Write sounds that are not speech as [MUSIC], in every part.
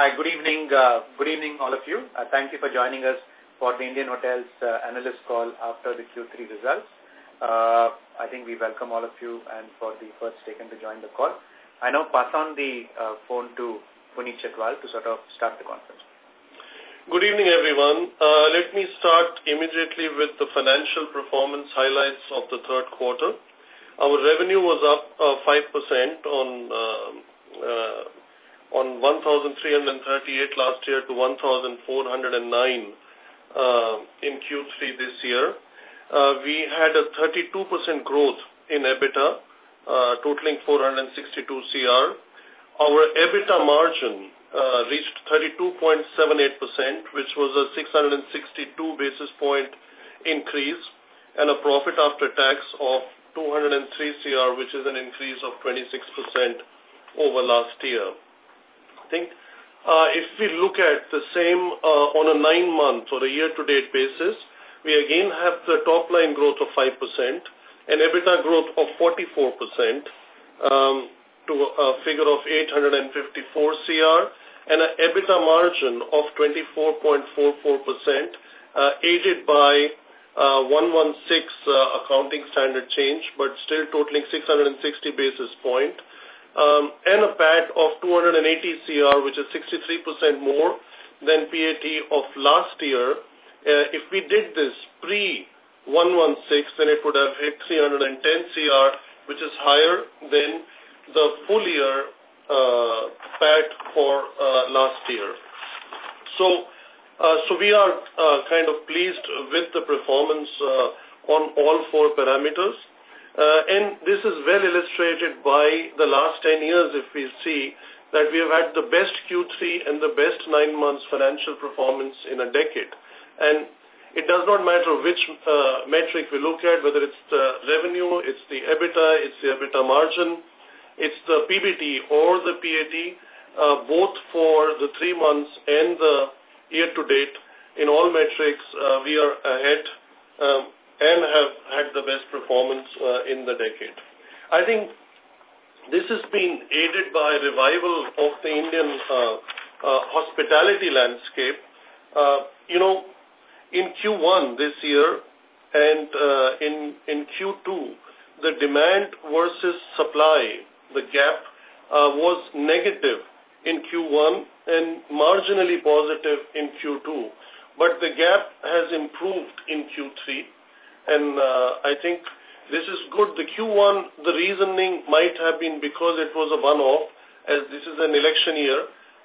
Hi, good evening, uh, good evening all of you. Uh, thank you for joining us for the Indian Hotels uh, analyst call after the Q3 results. Uh, I think we welcome all of you and for the first taken to join the call. I now pass on the uh, phone to Puneet Chhatwal to sort of start the conference. Good evening, everyone. Uh, let me start immediately with the financial performance highlights of the third quarter. Our revenue was up uh, 5% on uh, uh, on 1,338 last year to 1,409 uh, in Q3 this year. Uh, we had a 32% growth in EBITDA, uh, totaling 462 CR. Our EBITDA margin uh, reached 32.78%, which was a 662 basis point increase, and a profit after tax of 203 CR, which is an increase of 26% over last year think uh, if we look at the same uh, on a nine-month or a year-to-date basis, we again have the top-line growth of 5%, an EBITDA growth of 44% um, to a figure of 854 CR, and an EBITDA margin of 24.44%, uh, aided by uh, 116 uh, accounting standard change, but still totaling 660 basis point um, and a PAT of 280 CR, which is 63% more than PAT of last year. Uh, if we did this pre-116, then it would have hit 310 CR, which is higher than the full year uh, PAT for uh, last year. So, uh, so we are uh, kind of pleased with the performance uh, on all four parameters. Uh, and this is well illustrated by the last 10 years if we see that we have had the best Q3 and the best nine months financial performance in a decade. And it does not matter which uh, metric we look at, whether it's the revenue, it's the EBITDA, it's the EBITDA margin, it's the PBT or the PAT, uh, both for the three months and the year to date. In all metrics, uh, we are ahead um, and have had the best performance uh, in the decade. I think this has been aided by revival of the Indian uh, uh, hospitality landscape. Uh, you know, in Q1 this year and uh, in, in Q2, the demand versus supply, the gap, uh, was negative in Q1 and marginally positive in Q2. But the gap has improved in Q3 and uh, I think this is good. The Q1, the reasoning might have been because it was a one-off, as this is an election year.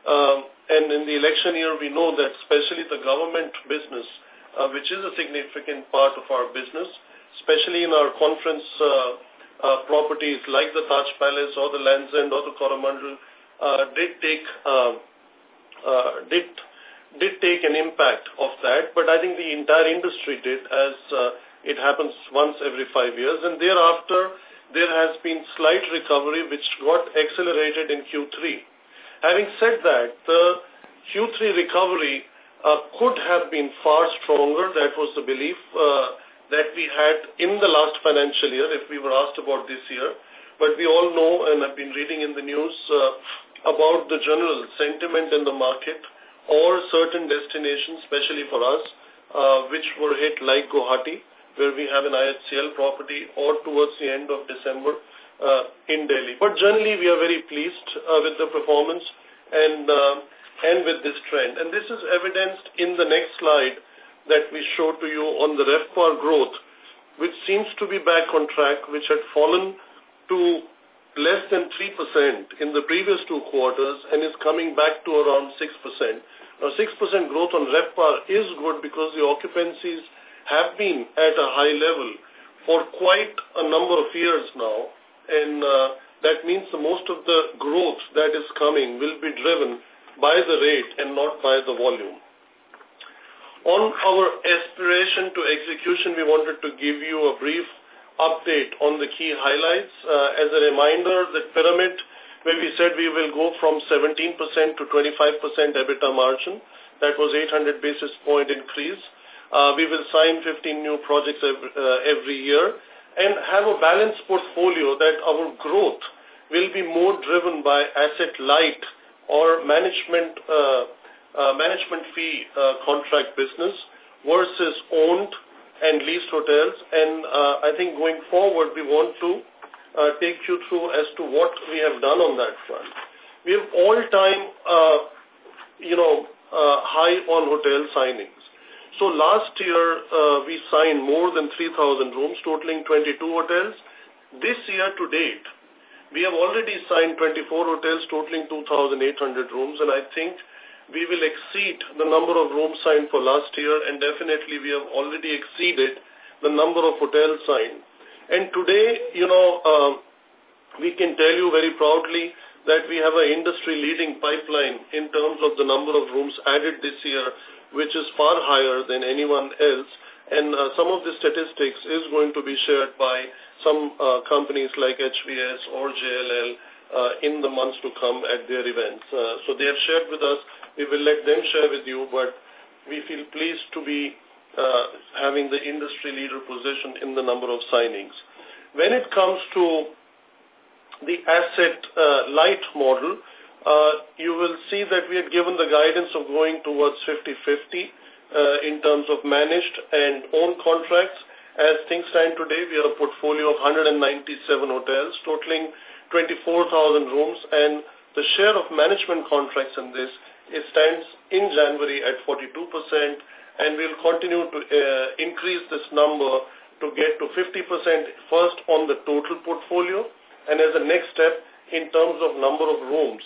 Um, and in the election year, we know that especially the government business, uh, which is a significant part of our business, especially in our conference uh, uh, properties like the Taj Palace or the Land's End or the Coromandel, uh, did take uh, uh, did did take an impact of that. But I think the entire industry did as uh, it happens once every five years. And thereafter, there has been slight recovery which got accelerated in Q3. Having said that, the Q3 recovery uh, could have been far stronger. That was the belief uh, that we had in the last financial year if we were asked about this year. But we all know and have been reading in the news uh, about the general sentiment in the market or certain destinations, especially for us, uh, which were hit like Guwahati where we have an IHCL property or towards the end of December uh, in Delhi. But generally, we are very pleased uh, with the performance and uh, and with this trend. And this is evidenced in the next slide that we show to you on the RevPAR growth, which seems to be back on track, which had fallen to less than 3% in the previous two quarters and is coming back to around 6%. Now, 6% growth on RevPAR is good because the occupancies have been at a high level for quite a number of years now. And uh, that means the most of the growth that is coming will be driven by the rate and not by the volume. On our aspiration to execution, we wanted to give you a brief update on the key highlights. Uh, as a reminder, the pyramid where we said we will go from 17% to 25% EBITDA margin, that was 800 basis point increase. Uh, we will sign 15 new projects every, uh, every year and have a balanced portfolio that our growth will be more driven by asset light or management uh, management fee contract business versus owned and leased hotels. And I think going forward, we want to take you through as to what we have done on that front. We have all-time, you know, high on hotel signings. So last year, uh, we signed more than 3,000 rooms, totaling 22 hotels. This year to date, we have already signed 24 hotels totaling 2,800 rooms, and I think we will exceed the number of rooms signed for last year, and definitely we have already exceeded the number of hotels signed. And today, you know, uh, we can tell you very proudly that we have an industry-leading pipeline in terms of the number of rooms added this year, which is far higher than anyone else. And uh, some of the statistics is going to be shared by some uh, companies like HVS or JLL uh, in the months to come at their events. Uh, so they have shared with us. We will let them share with you, but we feel pleased to be uh, having the industry leader position in the number of signings. When it comes to the asset uh, light model, you will see that we had given the guidance of going towards 50-50 uh, in terms of managed and owned contracts. As things stand today, we have a portfolio of 197 hotels, totaling 24,000 rooms, and the share of management contracts in this it stands in January at 42%, and we'll continue to uh, increase this number to get to 50% first on the total portfolio, and as a next step, in terms of number of rooms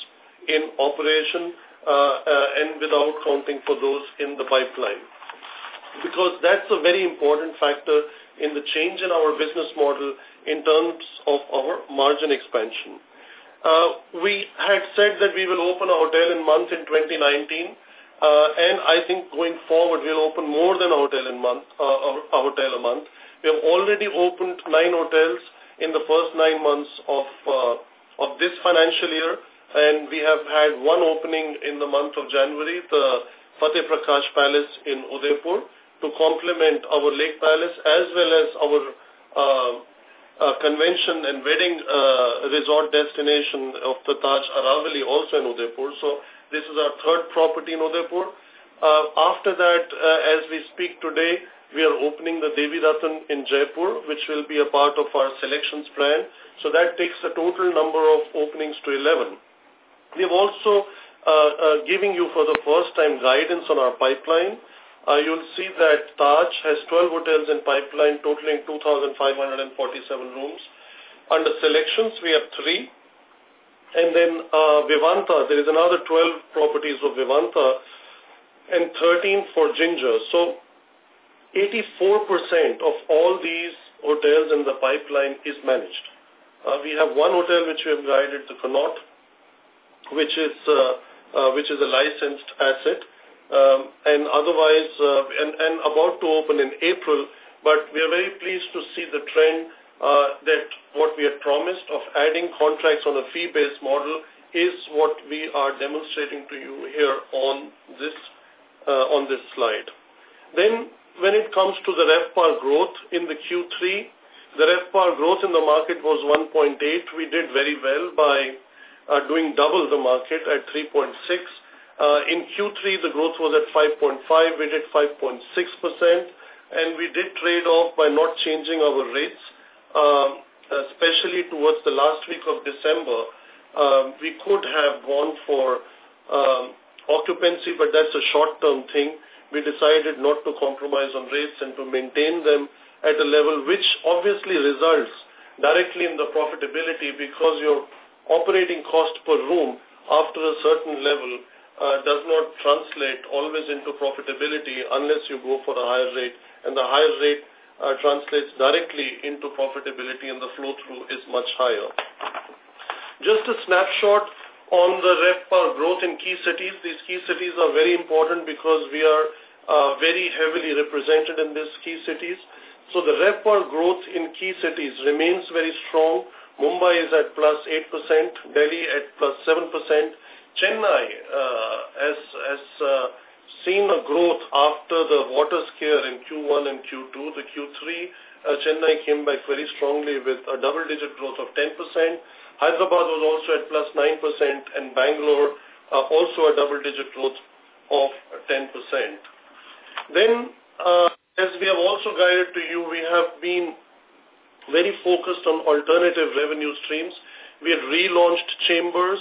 in operation uh, uh, and without counting for those in the pipeline. Because that's a very important factor in the change in our business model in terms of our margin expansion. Uh, we had said that we will open a hotel in month in 2019, uh, and I think going forward we'll open more than a hotel in month, a hotel a month. We have already opened nine hotels in the first nine months of of this financial year, and we have had one opening in the month of January, the Fateh Prakash Palace in Udaipur, to complement our Lake Palace as well as our uh, uh, convention and wedding uh, resort destination of the Taj Aravali also in Udaipur. So this is our third property in Udaipur. Uh, after that, uh, as we speak today, we are opening the Devi Ratan in Jaipur, which will be a part of our Seleqtions plan. So that takes the total number of openings to 11. We have also uh, uh, giving you for the first time guidance on our pipeline uh, you'll see that Taj has 12 hotels in pipeline totaling 2,547 rooms. Under Seleqtions, we have three. And then uh, Vivanta, there is another 12 properties of Vivanta and 13 for Ginger. So 84% of all these hotels in the pipeline is managed. Uh, we have one hotel which we have guided, the Connaught, which is, uh, uh, which is a licensed asset. Um, and otherwise, uh, and, and about to open in April, but we are very pleased to see the trend that what we had promised of adding contracts on a fee-based model is what we are demonstrating to you here on this uh, on this slide. Then, when it comes to the RevPAR growth in the Q3, the RevPAR growth in the market was 1.8. We did very well by uh, doing double the market at 3.6. Uh, in Q3, the growth was at 5.5. We did 5.6%, and we did trade off by not changing our rates, um, especially towards the last week of December. Um, we could have gone for um, occupancy, but that's a short-term thing. We decided not to compromise on rates and to maintain them at a level which obviously results directly in the profitability because your operating cost per room after a certain level uh, does not translate always into profitability unless you go for a higher rate. And the higher rate uh, translates directly into profitability and the flow-through is much higher. Just a snapshot on the RevPAR growth in key cities. These key cities are very important because we are uh, very heavily represented in these key cities. So the RevPAR growth in key cities remains very strong. Mumbai is at plus 8%, Delhi at plus 7%, Chennai uh, has, has uh, seen a growth after the water scare in Q1 and Q2. The Q3, uh, Chennai came back very strongly with a double-digit growth of 10%. Hyderabad was also at plus 9% and Bangalore uh, also a double-digit growth of 10%. Then, uh, as we have also guided to you, we have been very focused on alternative revenue streams. We had relaunched Chambers.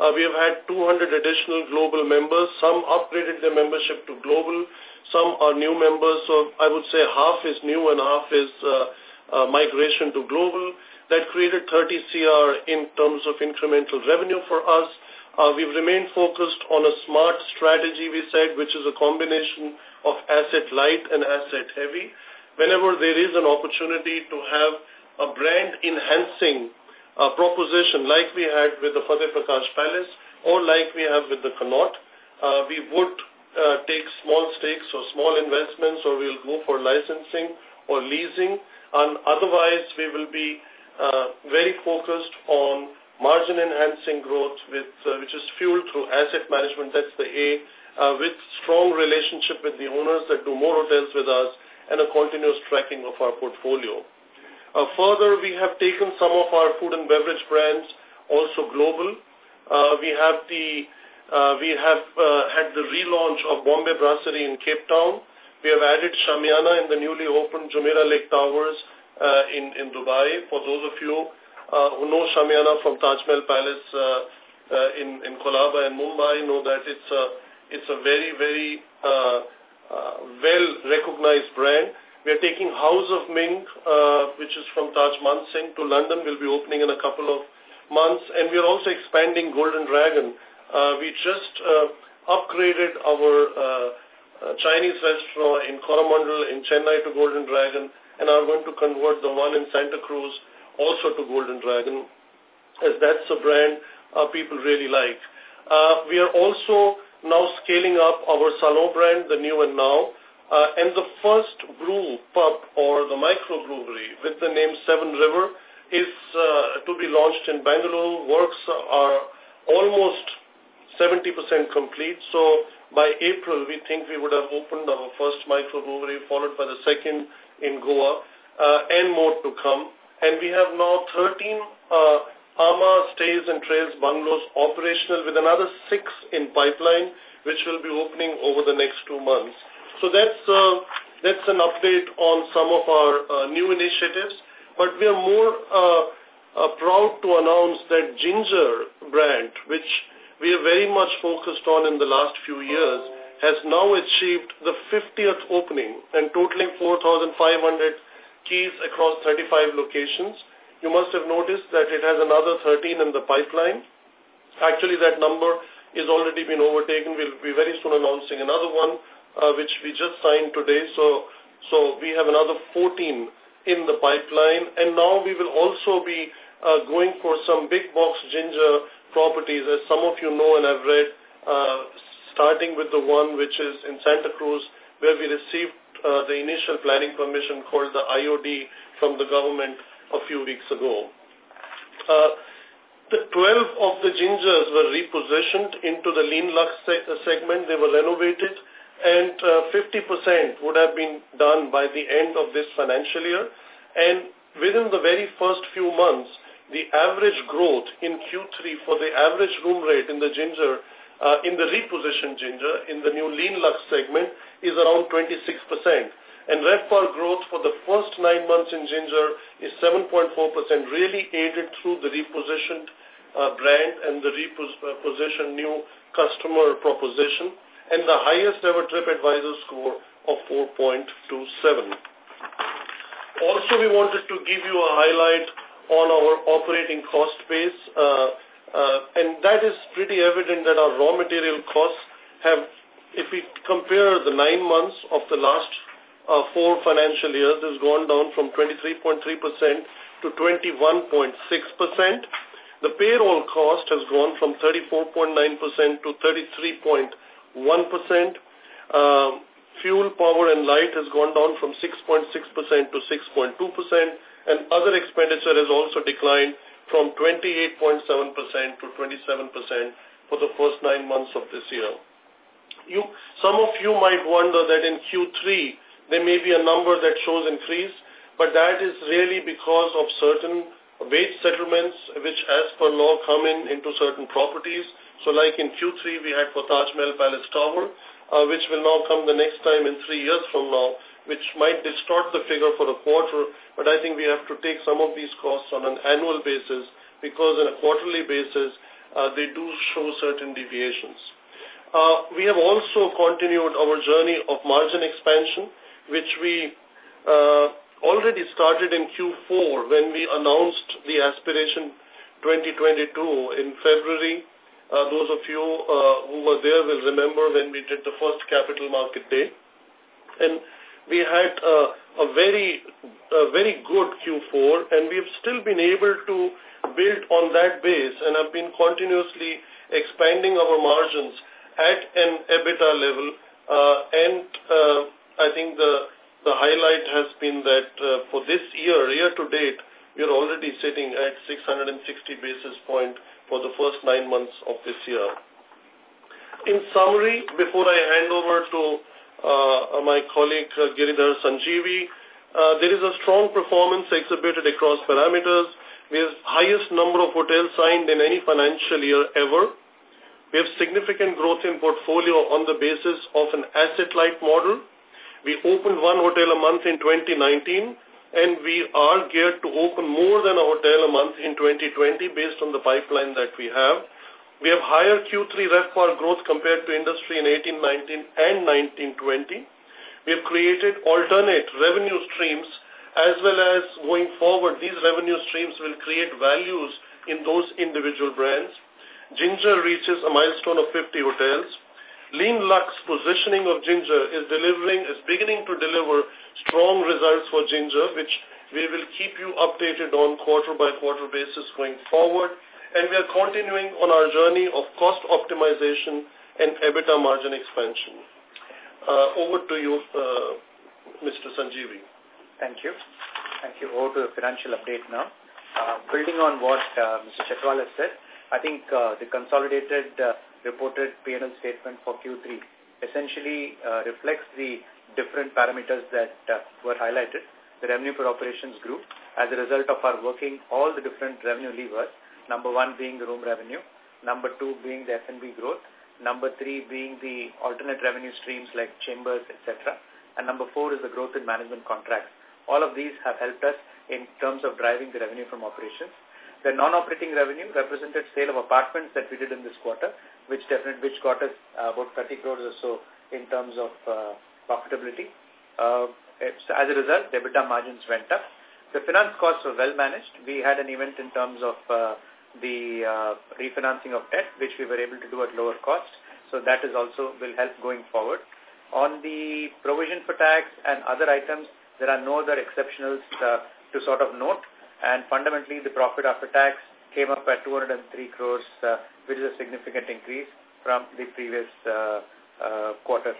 Uh, we have had 200 additional global members. Some upgraded their membership to global. Some are new members. So I would say half is new and half is uh, uh, migration to global. That created 30 CR in terms of incremental revenue for us. Uh, we've remained focused on a smart strategy, we said, which is a combination of asset light and asset heavy. Whenever there is an opportunity to have a brand enhancing uh, proposition like we had with the Fateh Prakash Palace or like we have with the Connaught, uh, we would uh, take small stakes or small investments or we'll go for licensing or leasing and otherwise we will be uh, very focused on margin enhancing growth with uh, which is fueled through asset management. That's the A. Uh, with strong relationship with the owners that do more hotels with us and a continuous tracking of our portfolio. Uh, further, we have taken some of our food and beverage brands also global. Uh, we have the uh, we have uh, had the relaunch of Bombay Brasserie in Cape Town. We have added Shamiana in the newly opened Jumeirah Lake Towers uh, in in Dubai. For those of you uh, who know Shamiana from Taj Mahal Palace uh, uh, in, in Colaba and Mumbai know that it's a, it's a very, very uh, uh, well-recognized brand. We are taking House of Ming, uh, which is from Taj Mansingh to London, We will be opening in a couple of months. And we are also expanding Golden Dragon. Uh, we just uh, upgraded our uh, uh, Chinese restaurant in Coromandel in Chennai to Golden Dragon and are going to convert the one in Santa Cruz also to Golden Dragon, as that's a brand uh, people really like. Uh, we are also now scaling up our Salon brand, the new and now, uh, and the first brew pub or the microbrewery with the name Seven River is uh, to be launched in Bangalore. Works are almost 70% complete. So by April, we think we would have opened our first microbrewery, followed by the second in Goa, uh, and more to come and we have now 13 uh, amã Stays and Trails bungalows operational with another six in pipeline, which will be opening over the next two months. So that's, uh, that's an update on some of our uh, new initiatives, but we are more uh, uh, proud to announce that Ginger brand, which we are very much focused on in the last few years, has now achieved the 50th opening and totaling 4,500 keys across 35 locations. You must have noticed that it has another 13 in the pipeline. Actually, that number is already been overtaken. We'll be very soon announcing another one, uh, which we just signed today. So, so we have another 14 in the pipeline. And now we will also be uh, going for some big box ginger properties, as some of you know and have read, uh, starting with the one which is in Santa Cruz, where we received uh, the initial planning permission called the IOD from the government a few weeks ago. Uh, the 12 of the gingers were repositioned into the lean lux se segment. They were renovated and 50% uh, would have been done by the end of this financial year. And within the very first few months, the average growth in Q3 for the average room rate in the ginger uh, in the repositioned ginger, in the new lean lux segment, is around 26%. And RevPAR growth for the first nine months in ginger is 7.4%, really aided through the repositioned uh, brand and the repositioned new customer proposition, and the highest ever TripAdvisor score of 4.27. Also, we wanted to give you a highlight on our operating cost base. Uh, uh, and that is pretty evident that our raw material costs have, if we compare the nine months of the last uh, four financial years, has gone down from 23.3% to 21.6%. The payroll cost has gone from 34.9% to 33.1%. Uh, fuel, power and light has gone down from 6.6% to 6.2%. And other expenditure has also declined from 28.7% to 27% for the first nine months of this year. You, some of you might wonder that in Q3 there may be a number that shows increase, but that is really because of certain wage settlements, which as per law come in into certain properties. So like in Q3, we had for Taj Mahal Palace Tower, uh, which will now come the next time in three years from now, which might distort the figure for a quarter, but I think we have to take some of these costs on an annual basis because on a quarterly basis, uh, they do show certain deviations. Uh, we have also continued our journey of margin expansion, which we uh, already started in Q4 when we announced the Aspiration 2022 in February. Uh, those of you uh, who were there will remember when we did the first capital market day. And we had uh, a very, a very good Q4 and we've still been able to build on that base and have been continuously expanding our margins at an EBITDA level. Uh, and uh, I think the, the highlight has been that uh, for this year, year to date, we are already sitting at 660 basis point for the first nine months of this year. In summary, before I hand over to uh, my colleague uh, Giridhar Sanjeevi. Uh, there is a strong performance exhibited across parameters. We have highest number of hotels signed in any financial year ever. We have significant growth in portfolio on the basis of an asset-light model. We opened one hotel a month in 2019 and we are geared to open more than a hotel a month in 2020 based on the pipeline that we have. We have higher Q3 RevPAR growth compared to industry in 18-19 and 19-20. We have created alternate revenue streams as well as going forward, these revenue streams will create values in those individual brands. Ginger reaches a milestone of 50 hotels. Lean Lux positioning of Ginger is delivering, is beginning to deliver strong results for Ginger, which we will keep you updated on quarter by quarter basis going forward and we are continuing on our journey of cost optimization and EBITDA margin expansion. Uh, over to you, uh, Mr. Sanjeevi. Thank you. Thank you. Over to the financial update now. Uh, building on what uh, Mr. Chhatwal has said, I think uh, the consolidated uh, reported P&L statement for Q3 essentially uh, reflects the different parameters that uh, were highlighted. The revenue per operations grew as a result of our working all the different revenue levers Number one being the room revenue. Number two being the F&B growth. Number three being the alternate revenue streams like chambers, etc. And number four is the growth in management contracts. All of these have helped us in terms of driving the revenue from operations. The non-operating revenue represented sale of apartments that we did in this quarter, which definitely which got us uh, about 30 crores or so in terms of uh, profitability. Uh, as a result, the EBITDA margins went up. The finance costs were well managed. We had an event in terms of uh, the uh, refinancing of debt, which we were able to do at lower cost. So that is also will help going forward. On the provision for tax and other items, there are no other exceptionals uh, to sort of note. And fundamentally, the profit after tax came up at 203 crores, uh, which is a significant increase from the previous uh, uh, quarter.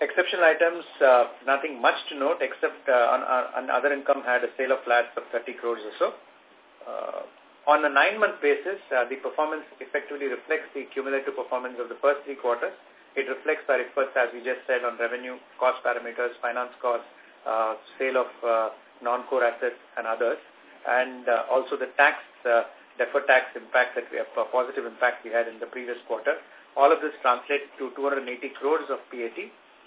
Exceptional items, uh, nothing much to note except uh, on, on other income had a sale of flats of 30 crores or so. Uh, on a nine-month basis, uh, the performance effectively reflects the cumulative performance of the first three quarters. It reflects our efforts, as we just said, on revenue, cost parameters, finance costs, uh, sale of uh, non-core assets and others, and uh, also the tax, uh, deferred tax impact that we have, a positive impact we had in the previous quarter. All of this translates to 280 crores of PAT.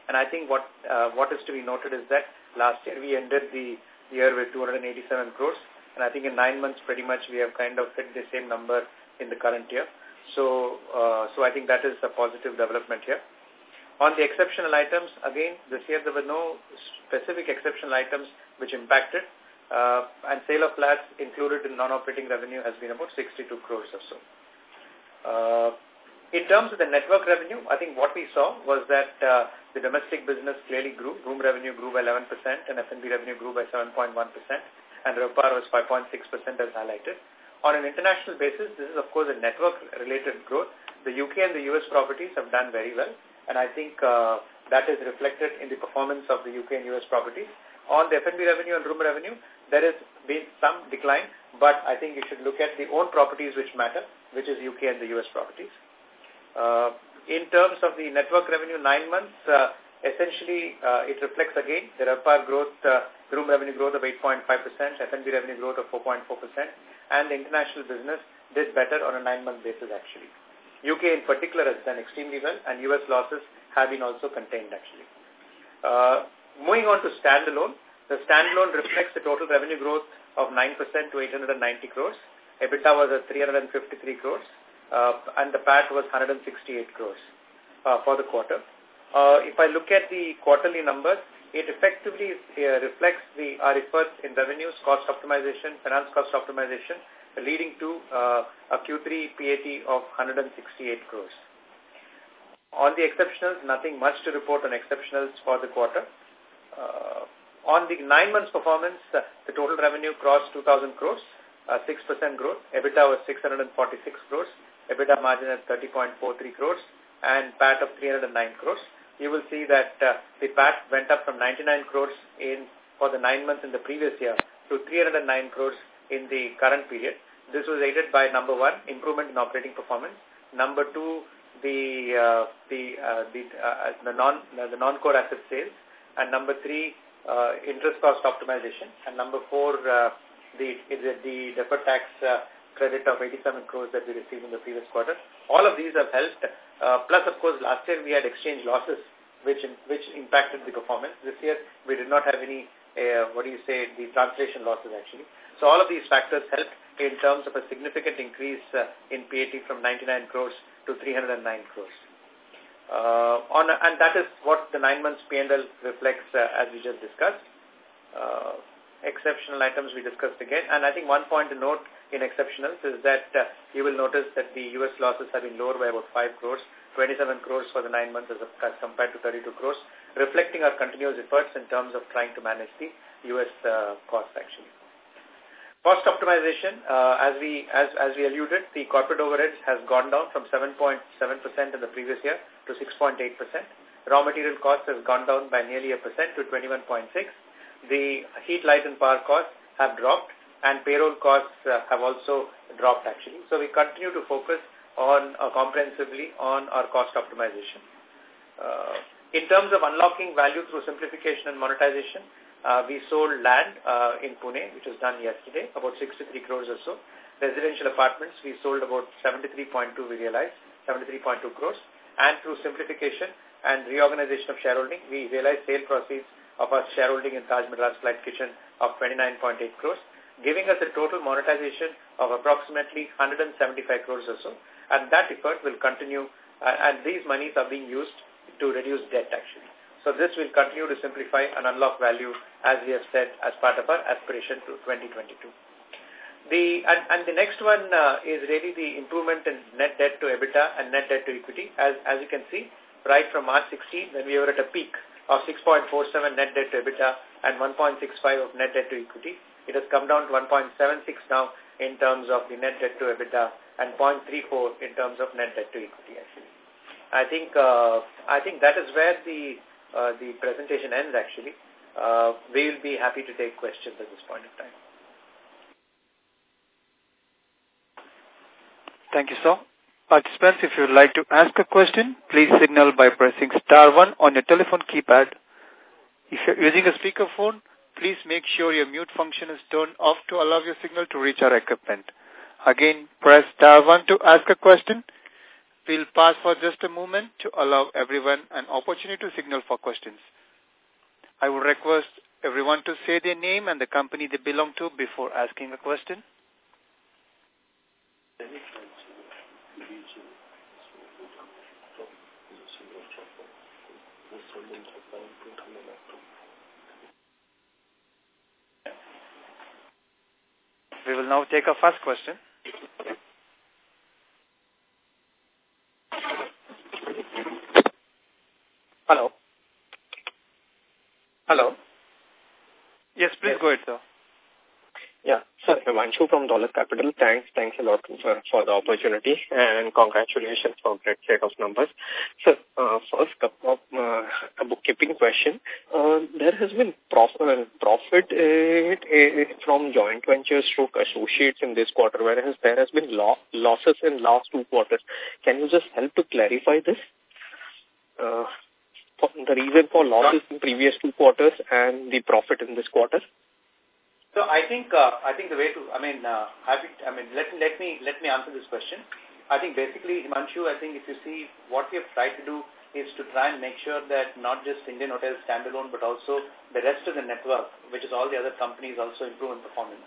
And I think what uh, what is to be noted is that last year we ended the year with 287 crores. And I think in nine months, pretty much we have kind of hit the same number in the current year. So, uh, so I think that is a positive development here. On the exceptional items, again, this year there were no specific exceptional items which impacted. Uh, and sale of flats included in non-operating revenue has been about 62 crores or so. Uh, in terms of the network revenue, I think what we saw was that uh, the domestic business clearly grew. Room revenue grew by 11% and F&B revenue grew by 7.1% and RevPAR was 5.6% as highlighted. On an international basis, this is of course a network-related growth. The UK and the US properties have done very well, and I think uh, that is reflected in the performance of the UK and US properties. On the F&B revenue and room revenue, there has been some decline, but I think you should look at the own properties which matter, which is UK and the US properties. Uh, in terms of the network revenue, nine months, uh, Essentially, uh, it reflects again the RevPAR growth, uh, room revenue growth of 8.5%, F&B revenue growth of 4.4%, and the international business did better on a nine-month basis actually. UK in particular has done extremely well, and US losses have been also contained actually. Uh, moving on to standalone, the standalone reflects the total revenue growth of 9% to 890 crores. EBITDA was at 353 crores, uh, and the PAT was 168 crores uh, for the quarter. Uh, if I look at the quarterly numbers, it effectively uh, reflects the our efforts in revenues, cost optimization, finance cost optimization, leading to uh, a Q3 PAT of 168 crores. On the exceptionals, nothing much to report on exceptionals for the quarter. Uh, on the nine months performance, uh, the total revenue crossed 2,000 crores, 6% uh, growth. EBITDA was 646 crores, EBITDA margin at 30.43 crores, and PAT of 309 crores you will see that the PAT went up from 99 crores in for the nine months in the previous year to 309 crores in the current period. This was aided by number one, improvement in operating performance. Number two, the uh, the uh, the uh, the non the non-core asset sales, and number three, uh, interest cost optimization, and number four, uh, the the deferred tax uh, credit of 87 crores that we received in the previous quarter. All of these have helped. Uh, plus, of course, last year we had exchange losses, which which impacted the performance. This year we did not have any, uh, what do you say, the translation losses actually. So all of these factors helped in terms of a significant increase uh, in PAT from 99 crores to 309 crores. Uh, on and that is what the nine months P&L reflects uh, as we just discussed. Uh, exceptional items we discussed again. And I think one point to note in exceptionals is that you will notice that the U.S. losses have been lower by about 5 crores, 27 crores for the nine months as, compared to 32 crores, reflecting our continuous efforts in terms of trying to manage the U.S. Costs actually. Cost optimization, uh, as we as as we alluded, the corporate overheads has gone down from 7.7% in the previous year to 6.8%. Raw material costs has gone down by nearly a percent to 21.6. The heat, light, and power costs have dropped and payroll costs uh, have also dropped actually. So we continue to focus on uh, comprehensively on our cost optimization. Uh, in terms of unlocking value through simplification and monetization, uh, we sold land uh, in Pune, which was done yesterday, about 63 crores or so. Residential apartments, we sold about 73.2, we realized, 73.2 crores. And through simplification and reorganization of shareholding, we realized sale proceeds of our shareholding in Taj Madras Flight Kitchen of 29.8 crores giving us a total monetization of approximately 175 crores or so. And that effort will continue, uh, and these monies are being used to reduce debt actually. So this will continue to simplify and unlock value as we have said as part of our aspiration to 2022. The, and, and the next one uh, is really the improvement in net debt to EBITDA and net debt to equity. As, as you can see, right from March 16, when we were at a peak of 6.47 net debt to EBITDA and 1.65 of net debt to equity, it has come down to 1.76 now in terms of the net debt to EBITDA and 0.34 in terms of net debt to equity actually. I think uh, I think that is where the the presentation ends actually. Uh, we will be happy to take questions at this point in time. Thank you, sir. Participants, if you would like to ask a question, please signal by pressing star one on your telephone keypad. If you're using a speakerphone, please make sure your mute function is turned off to allow your signal to reach our equipment. Again, press star one to ask a question. We'll pause for just a moment to allow everyone an opportunity to signal for questions. I would request everyone to say their name and the company they belong to before asking a question. We will now take our first question. Hello. Hello. Yes, please yes. go ahead, sir. Yeah, sir, Himanshu from Dolat Capital. Thanks, thanks a lot for, for the opportunity and congratulations for great set of numbers. Sir, uh, first couple of uh, a bookkeeping question. Uh, there has been prof uh, profit uh, from joint ventures stroke associates in this quarter, whereas there has been lo losses in last two quarters. Can you just help to clarify this? The reason for losses in previous two quarters and the profit in this quarter? So I think uh, I think the way to I mean uh, happy, I mean let let me let me answer this question. I think basically Himanshu, I think if you see what we have tried to do is to try and make sure that not just Indian Hotels standalone but also the rest of the network, which is all the other companies also improve in performance.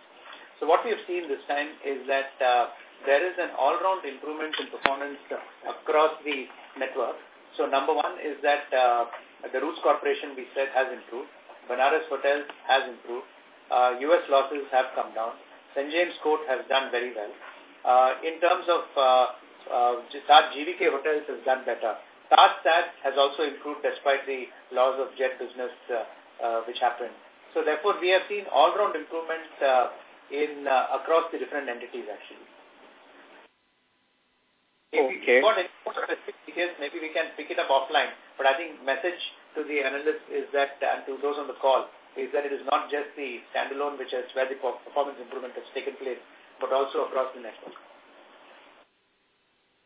So what we have seen this time is that uh, there is an all-round improvement in performance across the network. So number one is that uh, the Roots Corporation, we said, has improved. Benares Hotels has improved. Uh, U.S. losses have come down. St. James Court has done very well. Uh, in terms of uh, uh, Taj GVK Hotels has done better. Taj Sat has also improved despite the loss of jet business uh, uh, which happened. So therefore, we have seen all-round improvement uh, in uh, across the different entities actually. If okay. got any more specific details, maybe we can pick it up offline. But I think message to the analysts is that, and to those on the call, is that it is not just the standalone which has where the performance improvement has taken place, but also across the network.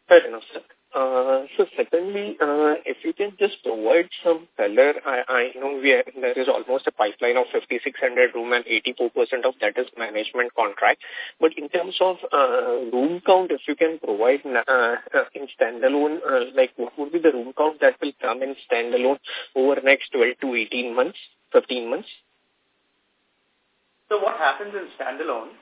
Fair enough, sir. Uh, so secondly, uh, if you can just provide some color, I, I know we are, there is almost a pipeline of 5,600 room and 84% of that is management contract. But in terms of uh, room count, if you can provide uh, uh, in standalone, uh, like what would be the room count that will come in standalone over next 12 to 18 months, 15 months? So what happens in standalone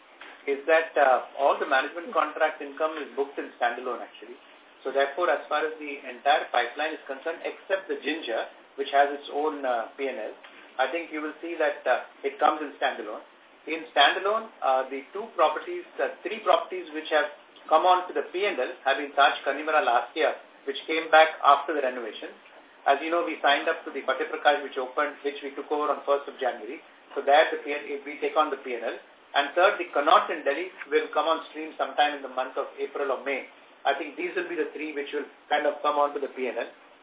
is that uh, all the management contract income is booked in standalone actually. So therefore, as far as the entire pipeline is concerned, except the Ginger, which has its own uh, P&L, I think you will see that uh, it comes in standalone. In standalone, uh, the two properties, uh, three properties which have come on to the P&L have been Taj Connemara last year, which came back after the renovation. As you know, we signed up to the Fateh which opened, which we took over on 1st of January. So there, the PNL, we take on the P&L. And third, the Connaught in Delhi will come on stream sometime in the month of April or May. I think these will be the three which will kind of come onto the P&L.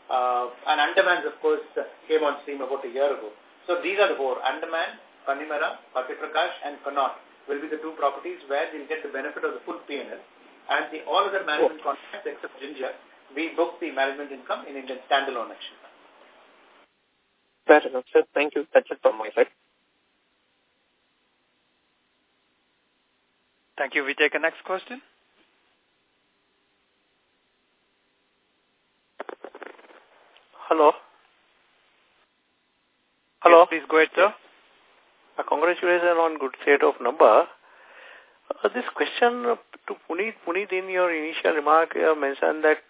Uh, and Andamans, of course, came on stream about a year ago. So these are the four. Andaman, Connemara, Fateh Prakash, and Connaught will be the two properties where they'll get the benefit of the full P&L. And the all other management oh. contracts except Ginger, we book the management income in Indian standalone action. Fair enough, sir. Thank you. That's it from my side. Thank you. We take a next question. Hello. Hello. Yes, please go ahead, sir. Uh, congratulations on good set of number. Uh, this question to Puneet. Puneet, in your initial remark, you have mentioned that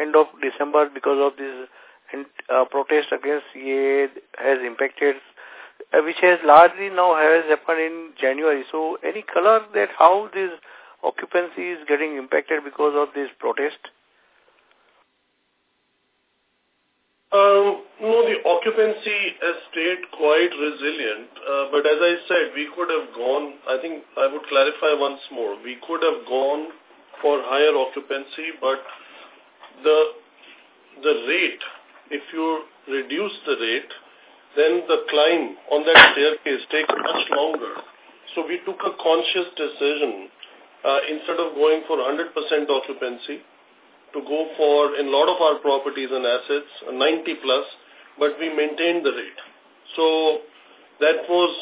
end of December, because of this uh, protest against CA, has impacted, uh, which has largely now has happened in January. So, any color that how this occupancy is getting impacted because of this protest? Um, no, the occupancy has stayed quite resilient. Uh, but as I said, we could have gone, I think I would clarify once more, we could have gone for higher occupancy, but the, the rate, if you reduce the rate, then the climb on that staircase takes much longer. So we took a conscious decision, uh, instead of going for 100% occupancy, to go for, in a lot of our properties and assets, 90 plus, but we maintained the rate. So that was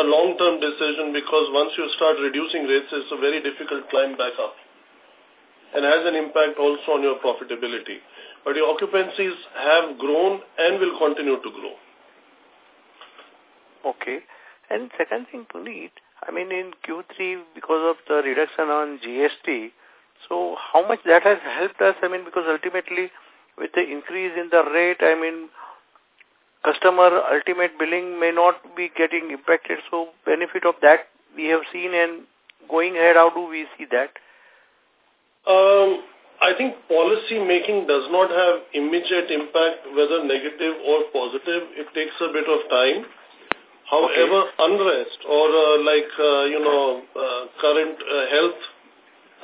a long-term decision because once you start reducing rates, it's a very difficult climb back up and has an impact also on your profitability. But your occupancies have grown and will continue to grow. Okay. And second thing, Puneet, I mean, in Q3, because of the reduction on GST, so how much that has helped us? I mean, because ultimately with the increase in the rate, I mean, customer ultimate billing may not be getting impacted. So benefit of that we have seen and going ahead, how do we see that? Um, I think policy making does not have immediate impact, whether negative or positive. It takes a bit of time. However, okay. unrest or uh, like, uh, you know, uh, current uh, health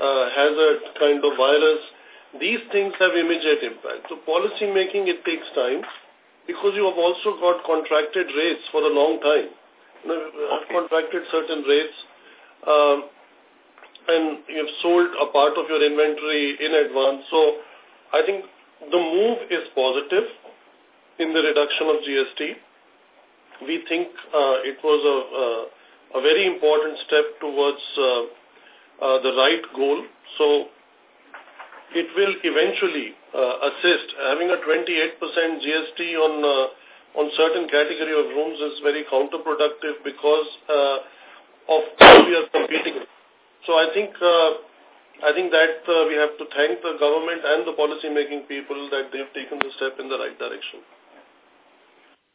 uh, hazard kind of virus, these things have immediate impact. So policy making, it takes time because you have also got contracted rates for a long time. You know, have contracted certain rates um, and you've sold a part of your inventory in advance. So I think the move is positive. in the reduction of GST. We think uh, it was a, a, a, very important step towards uh, uh, the right goal. So it will eventually uh, assist. Having a 28% GST on uh, on certain category of rooms is very counterproductive because uh, of how we are competing. So I think uh, I think that uh, we have to thank the government and the policy making people that they've taken the step in the right direction.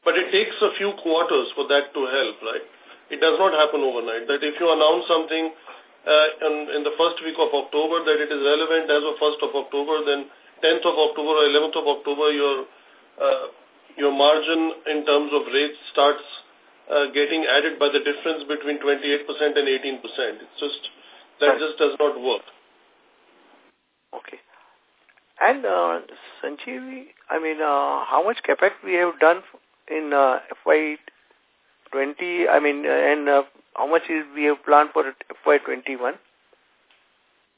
But it takes a few quarters for that to help, right? It does not happen overnight. That if you announce something uh, in, in the first week of October that it is relevant as of 1st of October, then 10th of October or 11th of October, your uh, your margin in terms of rates starts uh, getting added by the difference between 28% and 18%. It's just, that just does not work. Okay. And, uh, Sanjeev, I mean, uh, how much capex we have done in uh, FY20, I mean, uh, and uh, how much is we have planned for FY21?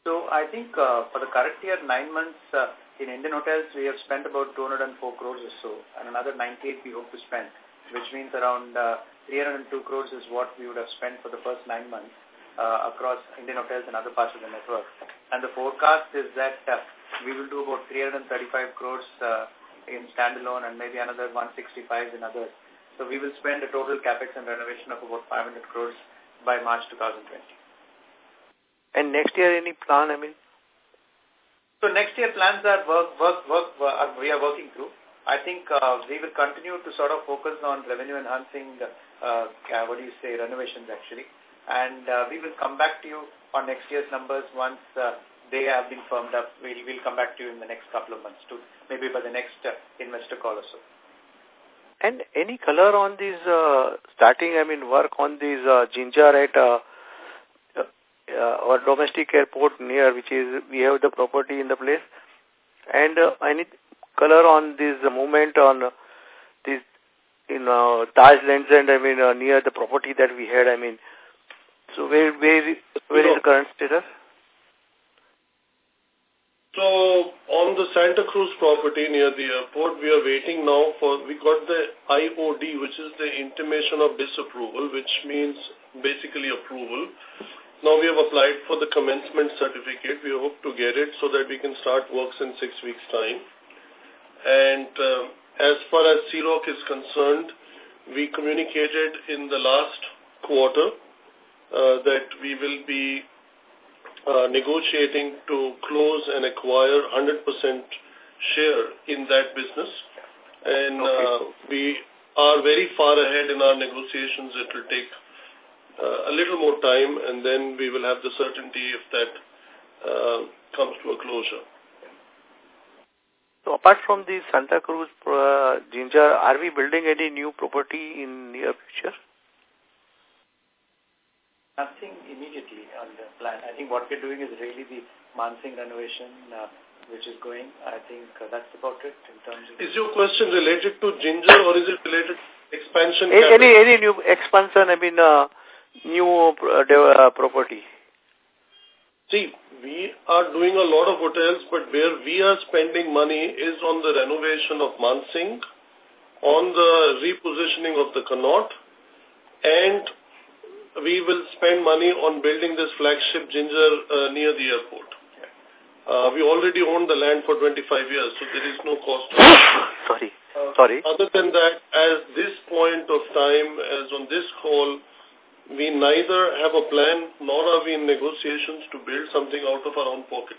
So I think uh, for the current year, nine months uh, in Indian hotels, we have spent about 204 crores or so, and another 98 we hope to spend, which means around uh, 302 crores is what we would have spent for the first nine months uh, across Indian hotels and other parts of the network. And the forecast is that uh, we will do about 335 crores uh, in standalone and maybe another 165 in others. So we will spend a total capex and renovation of about 500 crores by March 2020. And next year, any plan, I mean? So next year plans are work, work, work, work we are working through. I think uh, we will continue to sort of focus on revenue enhancing, uh, uh, what do you say, renovations actually. And uh, we will come back to you on next year's numbers once uh, they have been firmed up. We'll, we'll come back to you in the next couple of months, too, maybe by the next uh, investor call or so. And any color on these uh, starting, I mean, work on these uh, Ginger at uh, uh, our domestic airport near, which is, we have the property in the place. And uh, any color on this uh, movement on uh, this, in uh, Taj Lands End I mean, uh, near the property that we had, I mean, so where, where, where is the current status? So on the Santa Cruz property near the airport, we are waiting now for, we got the IOD, which is the intimation of disapproval, which means basically approval. Now we have applied for the commencement certificate. We hope to get it so that we can start works in six weeks' time. And uh, as far as Rock is concerned, we communicated in the last quarter uh, that we will be negotiating to close and acquire 100% share in that business. And okay. uh, we are very far ahead in our negotiations. It will take uh, a little more time and then we will have the certainty if that uh, comes to a closure. So apart from the Santa Cruz uh, Ginger, are we building any new property in near future? Nothing immediately on the plan. I think what we're doing is really the Mansingh renovation, uh, which is going. I think uh, that's about it in terms of... Is your question related to Ginger or is it related to expansion? A any, any new expansion, I mean, uh, new uh, uh, property? See, we are doing a lot of hotels, but where we are spending money is on the renovation of Mansingh, on the repositioning of the Connaught, and we will spend money on building this flagship Ginger uh, near the airport. Uh, we already own the land for 25 years, so there is no cost. [COUGHS] Sorry. Uh, Sorry. Other than that, as this point of time, as on this call, we neither have a plan nor are we in negotiations to build something out of our own pocket.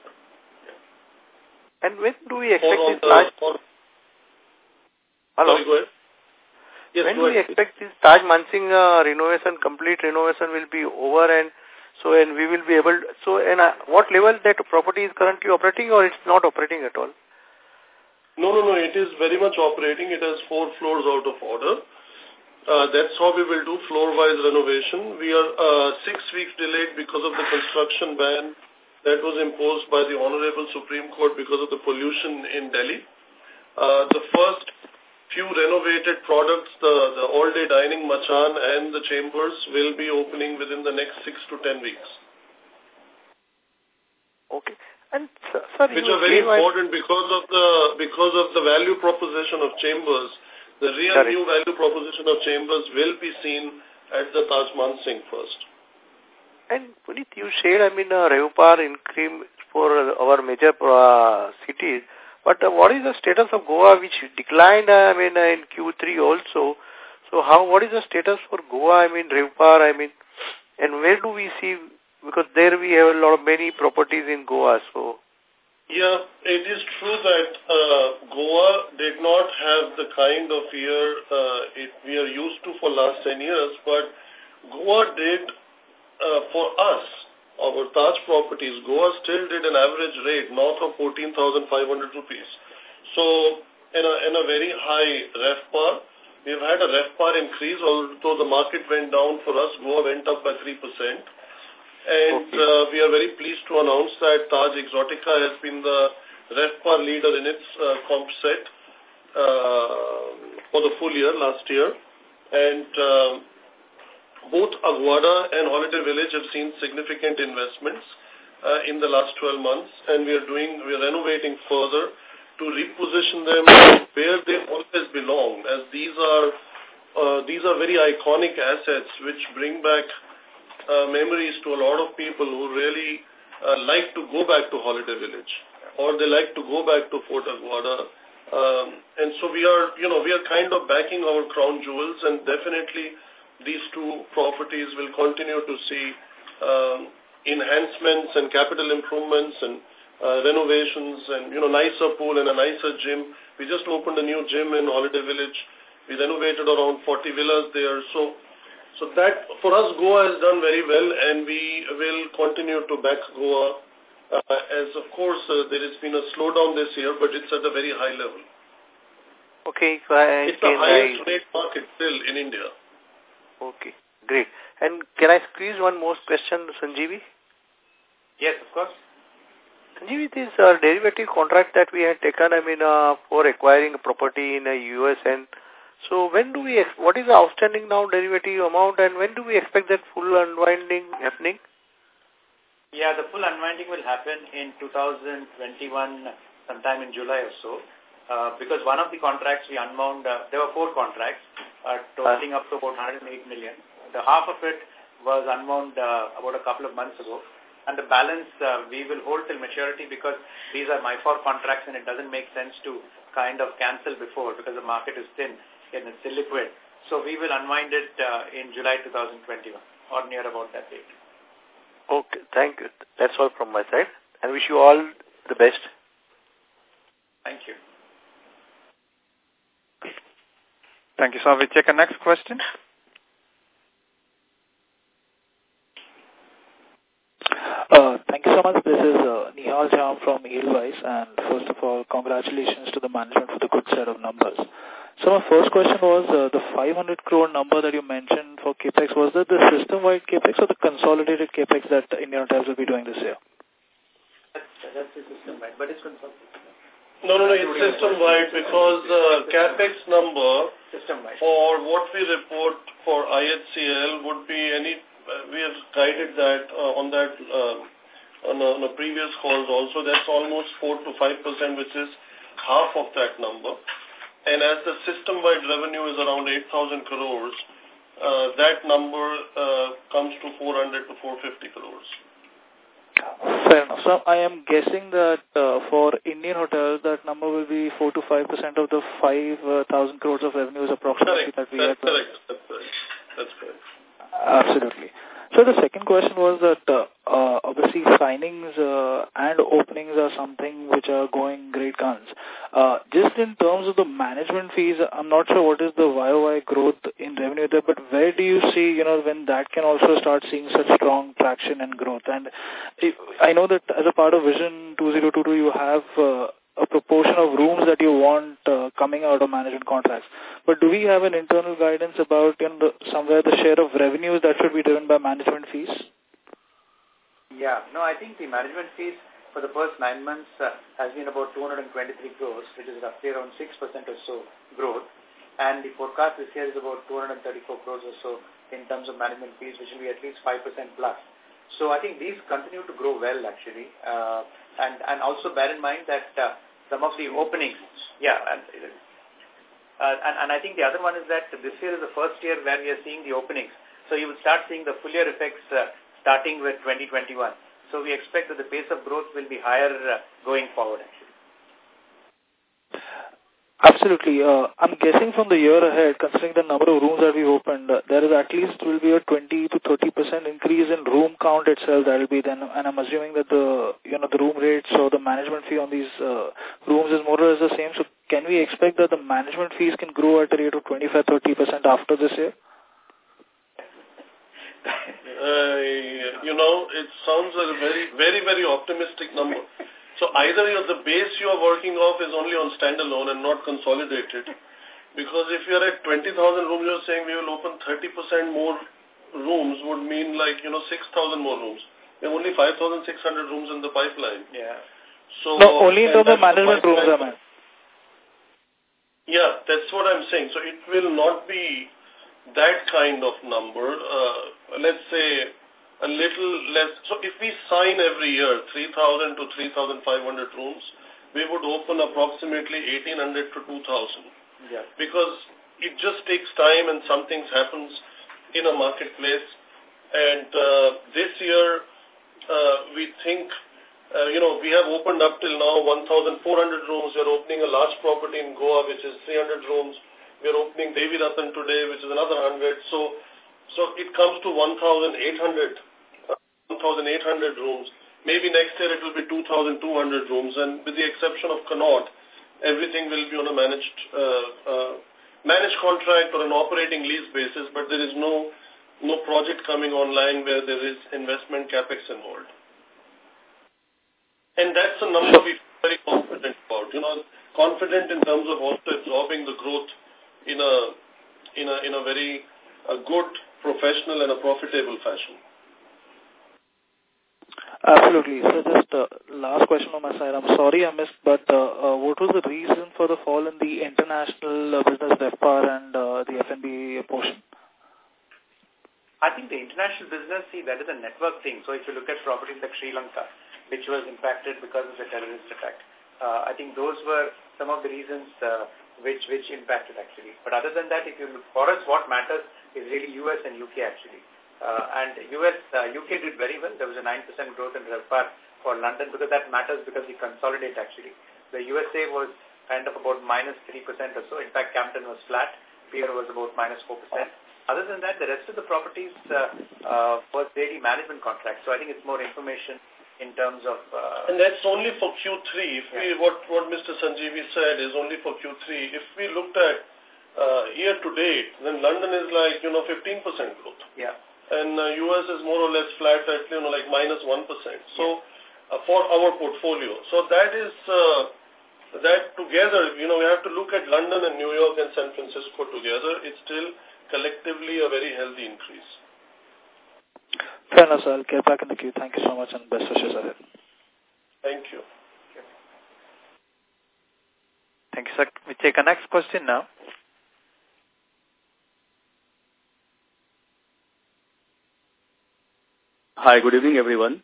And when do we expect this large... Or, Hello? Sorry, go ahead. Yes, when do we expect this Taj Mansingh uh, renovation, complete renovation will be over and so and we will be able, to, so and uh, what level that property is currently operating or it's not operating at all? No, no, no, it is very much operating. It has four floors out of order. Uh, that's how we will do floor-wise renovation. We are uh, six weeks delayed because of the construction ban that was imposed by the Honorable Supreme Court because of the pollution in Delhi. Uh, the first few renovated products, the, the all-day dining Machan and the chambers will be opening within the next six to ten weeks. Okay. And sorry, which are very important because of the because of the value proposition of chambers. The real Sorry. new value proposition of Chambers will be seen at the Taj Mansingh first. And Puneet, you said, I mean, uh, RevPAR increase for our major uh, cities. But uh, what is the status of Goa, which declined, uh, I mean, uh, in Q3 also? So how, what is the status for Goa, I mean, RevPAR, I mean, and where do we see, because there we have a lot of many properties in Goa, so... Yeah, it is true that uh, Goa did not have the kind of year uh, it, we are used to for last 10 years, but Goa did, uh, for us, our Taj properties, Goa still did an average rate north of 14,500 rupees. So, in a, in a very high RevPAR, we've had a RevPAR increase, although the market went down for us, Goa went up by 3%. And okay. uh, we are very pleased to announce that Taj Exotica has been the RevPAR leader in its uh, comp set uh, for the full year last year. And uh, both Aguada and Holiday Village have seen significant investments uh, in the last 12 months. And we are doing, we are renovating further to reposition them where they always belong, as these are uh, these are very iconic assets which bring back uh, memories to a lot of people who really uh, like to go back to Holiday Village or they like to go back to Fort Aguada. Um, and so we are, you know, we are kind of backing our crown jewels and definitely these two properties will continue to see um, enhancements and capital improvements and uh, renovations and, you know, nicer pool and a nicer gym. We just opened a new gym in Holiday Village. We renovated around 40 villas there. So so that, for us, Goa has done very well and we will continue to back Goa uh, as, of course, uh, there has been a slowdown this year, but it's at a very high level. Okay. So I, it's the highest I... rate market still in India. Okay, great. And can I squeeze one more question, Sanjeevi? Yes, of course. Sanjeevi, this uh, derivative contract that we had taken, I mean, uh, for acquiring a property in the US and so when do we, what is the outstanding now derivative amount and when do we expect that full unwinding happening? Yeah, the full unwinding will happen in 2021, sometime in July or so. Uh, because one of the contracts we unwound, uh, there were four contracts, uh, totaling up to about 108 million. The half of it was unwound uh, about a couple of months ago. And the balance uh, we will hold till maturity because these are my four contracts and it doesn't make sense to kind of cancel before because the market is thin and it's illiquid. So we will unwind it uh, in July 2021 or near about that date. Okay, thank you. That's all from my side. And wish you all the best. Thank you. Thank you, sir. We take a next question. Uh, thank you so much. This is uh, Nihal Jham from Edelweiss. And first of all, congratulations to the management for the good set of numbers. So my first question was uh, the 500 crore number that you mentioned for CAPEX, was that the system-wide CAPEX or the consolidated CAPEX that Indian Hotels will be doing this year? That's, that's the system-wide, but it's consolidated. No, no, no, it's system-wide because uh, CAPEX number for what we report for IHCL would be any, uh, we have guided that uh, on that, uh, on, a, on a previous calls also, that's almost 4 to 5%, which is half of that number. And as the system-wide revenue is around 8,000 crores, uh, that number uh, comes to 400 to 450 crores. Fair enough. So I am guessing that uh, for Indian hotels, that number will be 4 to 5 percent of the 5,000 crores of revenues approximately correct. that we That's correct. That's correct. That's correct. Absolutely. So the second question was that uh, uh, obviously signings uh, and openings are something which are going great guns. Uh, just in terms of the management fees, I'm not sure what is the YOY growth there, but where do you see, you know, when that can also start seeing such strong traction and growth? And I know that as a part of Vision 2022, you have uh, a proportion of rooms that you want uh, coming out of management contracts. But do we have an internal guidance about you know, the, somewhere the share of revenues that should be driven by management fees? Yeah, no, I think the management fees for the first nine months uh, has been about 223 crores, which is roughly around 6% or so growth. And the forecast this year is about 234 crores or so in terms of management fees, which will be at least 5% plus. So I think these continue to grow well, actually. Uh, and, and also bear in mind that uh, some of the openings, yeah, and Uh, and, and I think the other one is that this year is the first year where we are seeing the openings. So you will start seeing the full year effects uh, starting with 2021. So we expect that the pace of growth will be higher uh, going forward. Absolutely. Uh, I'm guessing from the year ahead, considering the number of rooms that we opened, uh, there is at least will be a 20 to 30 percent increase in room count itself. That will be then, and I'm assuming that the you know the room rates or the management fee on these uh, rooms is more or less the same. So can we expect that the management fees can grow at a rate of 25 30 percent after this year? Uh, you know, it sounds like a very, very, very optimistic number. So either you know, the base you are working off is only on standalone and not consolidated. Because if you're at 20,000 rooms, you're saying we will open 30% more rooms would mean like, you know, 6,000 more rooms. We have only 5,600 rooms in the pipeline. Yeah. So no, only in terms of management rooms, I mean. Yeah, that's what I'm saying. So it will not be that kind of number. Uh, let's say a little less. So if we sign every year 3,000 to 3,500 rooms, we would open approximately 1,800 to 2,000. Yeah. Because it just takes time and something happens in a marketplace. And uh, this year, uh, we think, uh, you know, we have opened up till now 1,400 rooms. We're opening a large property in Goa, which is 300 rooms. We're opening Devi Ratn today, which is another 100. So, so it comes to 1,800 1,800 rooms. Maybe next year it will be 2,200 rooms, and with the exception of Connaught, everything will be on a managed uh, uh, managed contract or an operating lease basis, but there is no no project coming online where there is investment capex involved. And that's a number we're very confident about. You know, confident in terms of also absorbing the growth in a in a in a very a good, professional, and a profitable fashion. Absolutely. So just uh, last question on my side. I'm sorry I missed, but uh, uh, what was the reason for the fall in the international uh, business RevPAR and uh, the F&B portion? I think the international business, see, that is a network thing. So if you look at properties like Sri Lanka, which was impacted because of the terrorist attack, uh, I think those were some of the reasons which which impacted actually. But other than that, if you look, for us, what matters is really US and UK actually. Uh, and US, uh, UK did very well. There was a 9% growth in RevPAR for London because that matters because we consolidate actually. The USA was kind of about minus 3% or so. In fact, Campton was flat. Pierre was about minus 4%. Other than that, the rest of the properties uh, uh, was daily management contracts. So I think it's more information in terms of... Uh, and that's only for Q3. If yeah. we, what, what Mr. Sanjeevi said is only for Q3. If we looked at uh, year to date, then London is like, you know, 15% growth. Yeah and uh, US is more or less flat at, you know, like minus 1. So, uh, for our portfolio. So that is, uh, that together, you know, we have to look at London and New York and San Francisco together. It's still collectively a very healthy increase. Fair enough, sir. I'll get back in the queue. Thank you so much and best wishes ahead. Thank you. Thank you, sir. We take a next question now. Hi, good evening, everyone.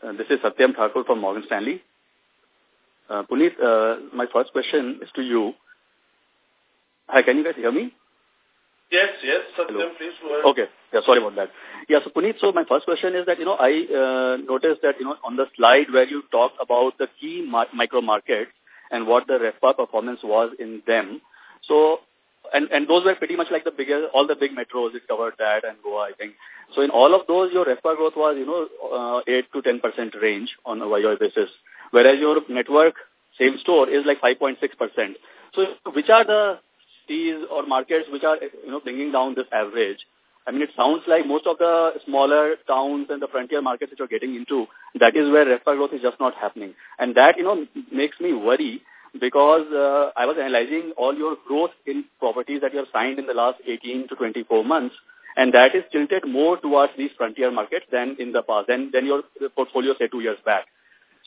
Uh, this is Satyam Thakur from Morgan Stanley. Uh, Puneet, uh, my first question is to you. Hi, can you guys hear me? Yes, yes, Satyam, Hello. please go ahead. Okay, yeah, sorry about that. Yeah, so Puneet, so my first question is that, you know, I uh, noticed that, you know, on the slide where you talked about the key micro markets and what the RevPAR performance was in them. So and and those were pretty much like the bigger all the big metros it covered that and Goa I think. So in all of those your RevPAR growth was you know uh, 8 to 10 percent range on a YoY basis. Whereas your network same store is like 5.6 percent. So which are the cities or markets which are you know bringing down this average? I mean, it sounds like most of the smaller towns and the frontier markets which are getting into, that is where RevPAR growth is just not happening. And that, you know, makes me worry because uh, I was analyzing all your growth in properties that you have signed in the last 18 to 24 months, and that is tilted more towards these frontier markets than in the past, than, than your portfolio, say, two years back.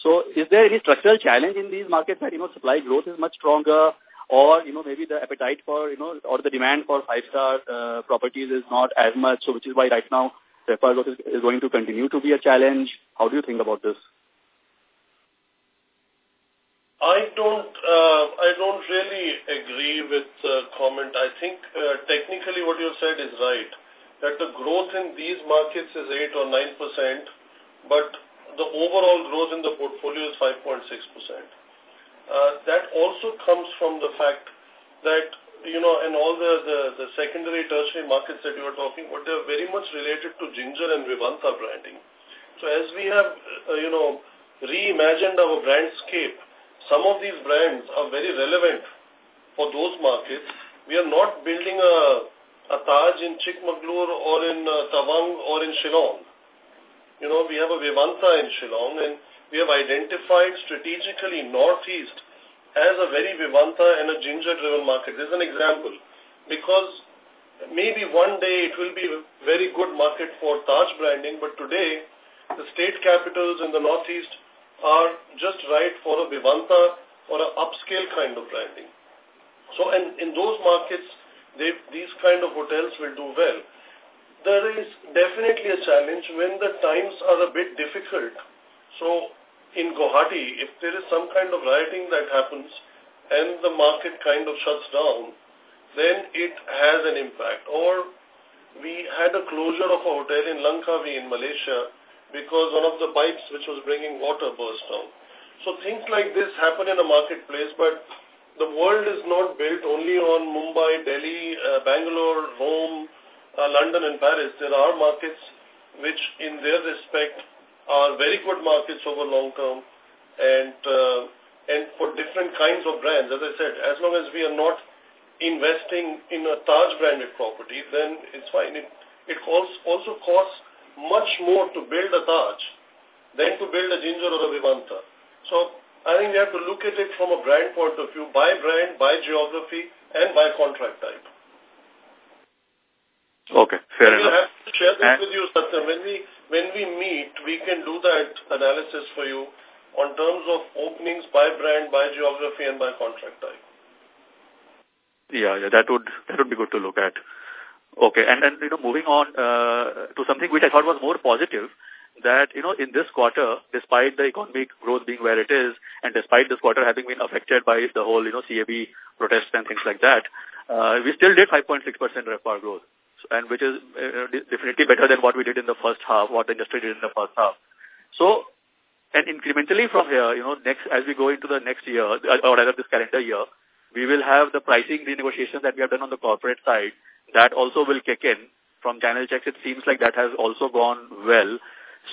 So is there any structural challenge in these markets that, you know, supply growth is much stronger or, you know, maybe the appetite for, you know, or the demand for five-star uh, properties is not as much, so which is why right now RevPAR growth is, is going to continue to be a challenge? How do you think about this? I don't, uh, I don't really agree with the comment. I think uh, technically what you said is right, that the growth in these markets is 8 or 9%, but the overall growth in the portfolio is 5.6%. Uh, that also comes from the fact that, you know, and all the, the, the secondary, tertiary markets that you are talking about, they're very much related to Ginger and Vivanta branding. So as we have, uh, you know, reimagined our brandscape, some of these brands are very relevant for those markets. We are not building a, a Taj in Chikmagalur or in uh, Tawang or in Shillong. You know, we have a Vivanta in Shillong and we have identified strategically Northeast as a very Vivanta and a ginger-driven market. This is an example because maybe one day it will be a very good market for Taj branding, but today the state capitals in the Northeast are just right for a Vivanta or an upscale kind of branding. So in, in those markets, they, these kind of hotels will do well. There is definitely a challenge when the times are a bit difficult. So in Guwahati, if there is some kind of rioting that happens and the market kind of shuts down, then it has an impact. Or we had a closure of a hotel in Langkawi in Malaysia because one of the pipes which was bringing water burst down. So things like this happen in a marketplace, but the world is not built only on Mumbai, Delhi, uh, Bangalore, Rome, uh, London and Paris. There are markets which in their respect are very good markets over long term and uh, and for different kinds of brands. As I said, as long as we are not investing in a Taj branded property, then it's fine. It, it also costs much more to build a Taj than to build a Ginger or a Vivanta. So I think we have to look at it from a brand point of view, by brand, by geography, and by contract type. Okay, fair we'll enough. have to share this and with you, Satya. When we, when we meet, we can do that analysis for you on terms of openings by brand, by geography, and by contract type. Yeah, yeah, that would that would be good to look at. Okay. And then, you know, moving on uh, to something which I thought was more positive, that, you know, in this quarter, despite the economic growth being where it is, and despite this quarter having been affected by the whole, you know, CAB protests and things like that, uh, we still did 5.6% RevPAR growth, and which is uh, definitely better than what we did in the first half, what the industry did in the first half. So, and incrementally from here, you know, next, as we go into the next year, or rather this calendar year, we will have the pricing renegotiations that we have done on the corporate side, that also will kick in. From channel checks, it seems like that has also gone well.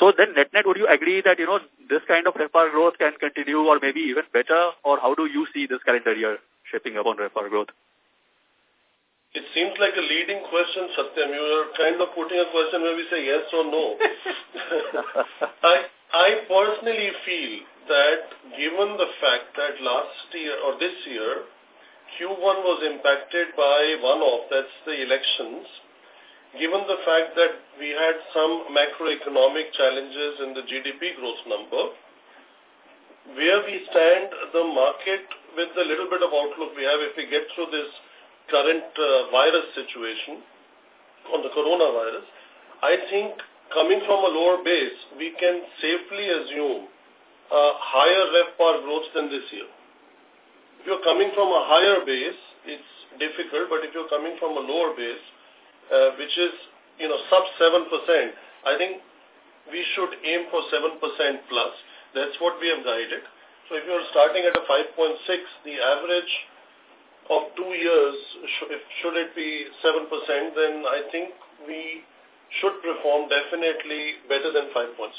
So then net-net, would you agree that, you know, this kind of RevPAR growth can continue or maybe even better? Or how do you see this calendar year shaping up on RevPAR growth? It seems like a leading question, Satyam. You are kind of putting a question where we say yes or no. [LAUGHS] I, I personally feel that given the fact that last year or this year, Q1 was impacted by one-off, that's the elections. Given the fact that we had some macroeconomic challenges in the GDP growth number, where we stand, the market with the little bit of outlook we have, if we get through this current uh, virus situation on the coronavirus, I think coming from a lower base, we can safely assume a higher RevPAR growth than this year. If you're coming from a higher base, it's difficult, but if you're coming from a lower base, uh, which is, you know, sub 7%, I think we should aim for 7% plus. That's what we have guided. So if you're starting at a 5.6, the average of two years, should it be 7%, then I think we should perform definitely better than 5.6.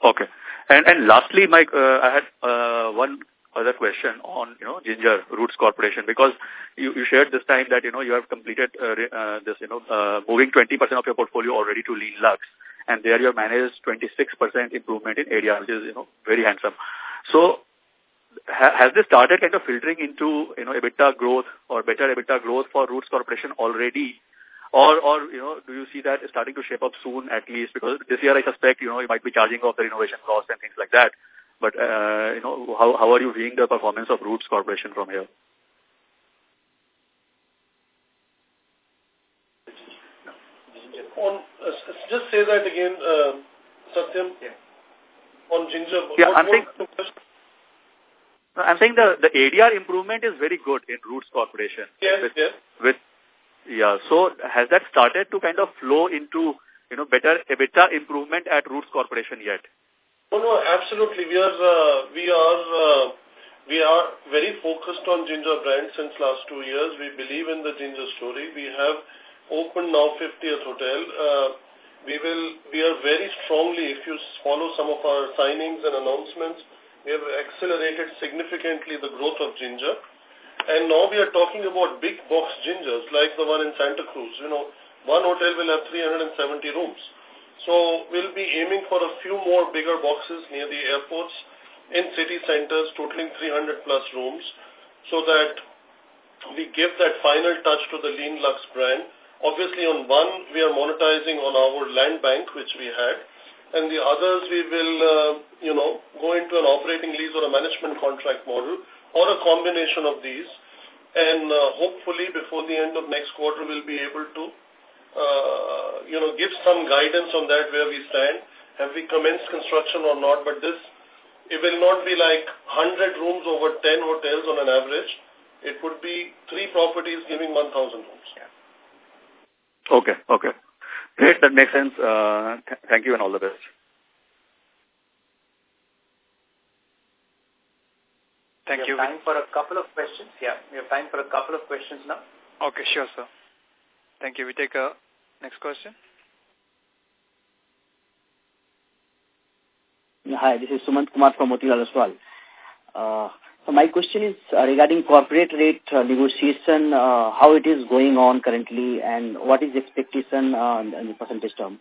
Okay. And and lastly, Mike, uh, I had uh, one other question on, you know, Ginger Roots Corporation, because you, you shared this time that, you know, you have completed uh, uh, this, you know, uh, moving 20% of your portfolio already to lean luxe, and there you have managed 26% improvement in area, which is, you know, very handsome. So, ha has this started kind of filtering into, you know, EBITDA growth or better EBITDA growth for Roots Corporation already? Or, or, you know, do you see that starting to shape up soon at least? Because this year I suspect, you know, you might be charging off the renovation costs and things like that. But, uh, you know, how, how are you viewing the performance of Roots Corporation from here? On, uh, just say that again, uh, Satyam. Yeah. On Ginger. Yeah, I'm saying, No, I'm saying the, the ADR improvement is very good in Roots Corporation. Yes, with, yes. With, yeah, so has that started to kind of flow into, you know, better EBITDA improvement at Roots Corporation yet? No, no, absolutely. We are, uh, we are, uh, we are very focused on Ginger brand since last two years. We believe in the Ginger story. We have opened now 50th hotel. Uh, we will, we are very strongly, if you follow some of our signings and announcements, we have accelerated significantly the growth of Ginger. And now we are talking about big box gingers like the one in Santa Cruz. You know, one hotel will have 370 rooms. So we'll be aiming for a few more bigger boxes near the airports in city centers totaling 300 plus rooms so that we give that final touch to the Lean Luxe brand. Obviously on one we are monetizing on our land bank which we had and the others we will, uh, you know, go into an operating lease or a management contract model or a combination of these and uh, hopefully before the end of next quarter we'll be able to, you know, give some guidance on that where we stand. Have we commenced construction or not? But this it will not be like 100 rooms over 10 hotels on an average. It would be three properties giving 1,000 rooms. Okay, okay. Great, that makes sense. Uh, th thank you and all the best. Thank we you. time for a couple of questions. Yeah, we have time for a couple of questions now. Okay, sure, sir. Thank you. We take a next question. Hi, this is Sumant Kumar from Motilal Oswal. Uh, so my question is uh, regarding corporate rate uh, negotiation, uh, how it is going on currently and what is the expectation uh, in the percentage term?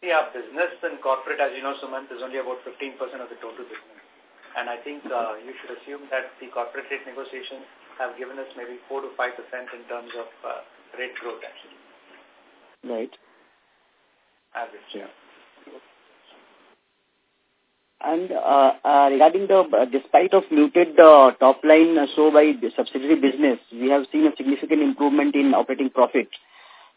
Yeah, business and corporate, as you know, Sumant, is only about 15% of the total business. And I think uh, you should assume that the corporate rate negotiations have given us maybe 4 to 5% in terms of uh, rate growth, actually. Right average. Yeah. And uh, uh, regarding the, uh, despite of muted uh, top line uh, so by the subsidiary business, we have seen a significant improvement in operating profit.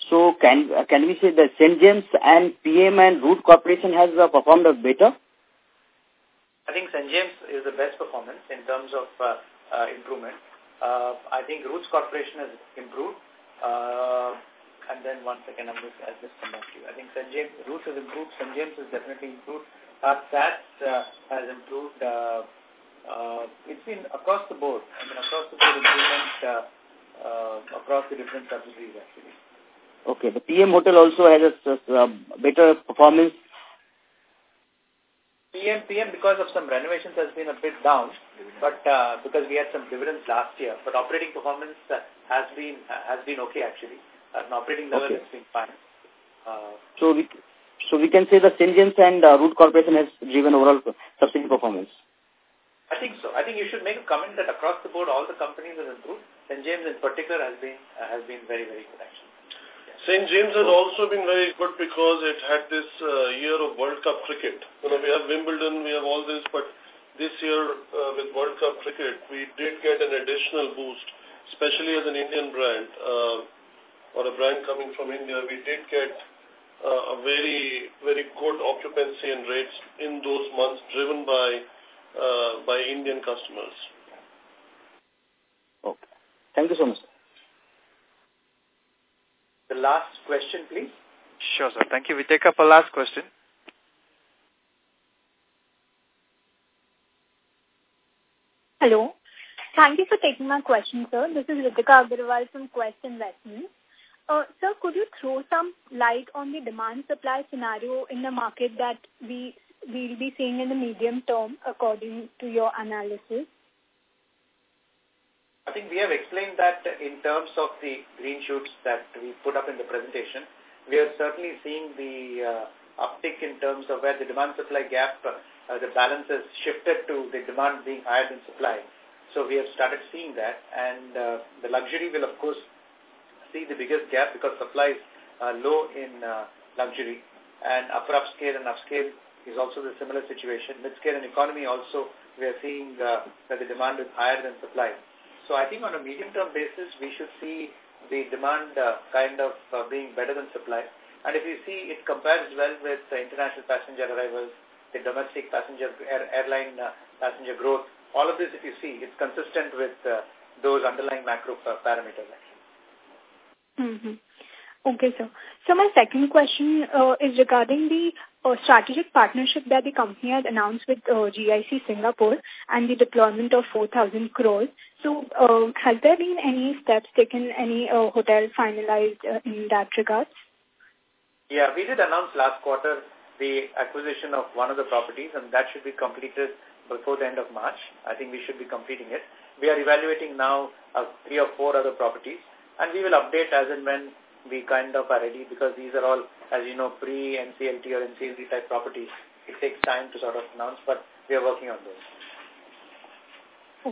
So can uh, can we say that St. James and PM and Root Corporation has uh, performed better? I think St. James is the best performance in terms of uh, uh, improvement. Uh, I think Roots Corporation has improved. Uh, and then one second, I'm just, I'll just come back to you. I think St. James, Roots has improved, St. James has definitely improved, our SATS uh, has improved, uh, uh, it's been across the board, I mean across the board improvement uh, uh, across the different subsidiaries actually. Okay, the PM Hotel also has a, a better performance PM, PM because of some renovations has been a bit down, but uh, because we had some dividends last year, but operating performance uh, has been uh, has been okay actually. At an operating level, okay. it's been fine. Uh, so we so we can say the. James and uh, Root Corporation has driven overall subsidy performance. I think so. I think you should make a comment that across the board, all the companies have improved. St. James in particular has been uh, has been very very good actually. St. James has also been very good because it had this uh, year of World Cup cricket. You know, we have Wimbledon, we have all this, but this year uh, with World Cup cricket, we did get an additional boost, especially as an Indian brand. Uh, or a brand coming from India, we did get uh, a very, very good occupancy and rates in those months driven by uh, by Indian customers. Okay. Thank you so much. The last question, please. Sure, sir. Thank you. We take up a last question. Hello. Thank you for taking my question, sir. This is Ritika Agarwal from Quest Investments. Uh, sir, could you throw some light on the demand-supply scenario in the market that we will be seeing in the medium term according to your analysis? I think we have explained that in terms of the green shoots that we put up in the presentation. We are certainly seeing the uh, uptick in terms of where the demand-supply gap, uh, the balance has shifted to the demand being higher than supply. So we have started seeing that and uh, the luxury will of course see the biggest gap because supply is uh, low in uh, luxury and upper upscale and upscale is also the similar situation. Mid-scale and economy also we are seeing uh, that the demand is higher than supply. So I think on a medium-term basis we should see the demand uh, kind of uh, being better than supply. And if you see, it compares well with uh, international passenger arrivals, the domestic passenger air, airline uh, passenger growth. All of this, if you see, it's consistent with uh, those underlying macro parameters. Mm -hmm. Okay, sir. So my second question uh, is regarding the uh, strategic partnership that the company has announced with uh, GIC Singapore and the deployment of 4,000 crores. So uh, has there been any steps taken, any uh, hotel finalized uh, in that regard? Yeah, we did announce last quarter the acquisition of one of the properties and that should be completed before the end of March. I think we should be completing it. We are evaluating now uh, three or four other properties and we will update as and when we kind of are ready because these are all, as you know, pre-NCLT or NCLT type properties. It takes time to sort of announce, but we are working on those.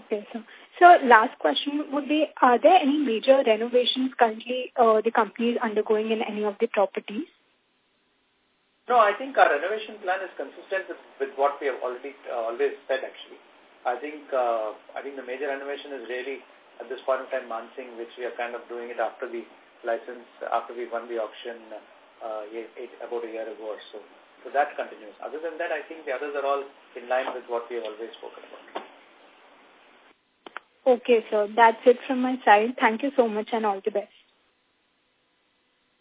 Okay, so so last question would be, are there any major renovations currently uh, the company is undergoing in any of the properties? No, I think our renovation plan is consistent with, with what we have already uh, always said actually. I think uh, I think the major renovation is really at this point in time Mansingh, which we are kind of doing it after the license after we won the auction uh, eight, eight, about a year ago or so. So that continues. Other than that, I think the others are all in line with what we have always spoken about. Okay, sir. That's it from my side. Thank you so much and all the best.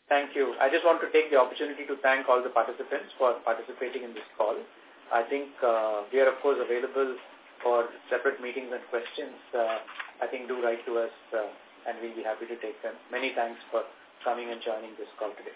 Thank you. I just want to take the opportunity to thank all the participants for participating in this call. I think uh, we are, of course, available for separate meetings and questions. Uh, I think do write to us uh, and we'll be happy to take them. Many thanks for coming and joining this call today.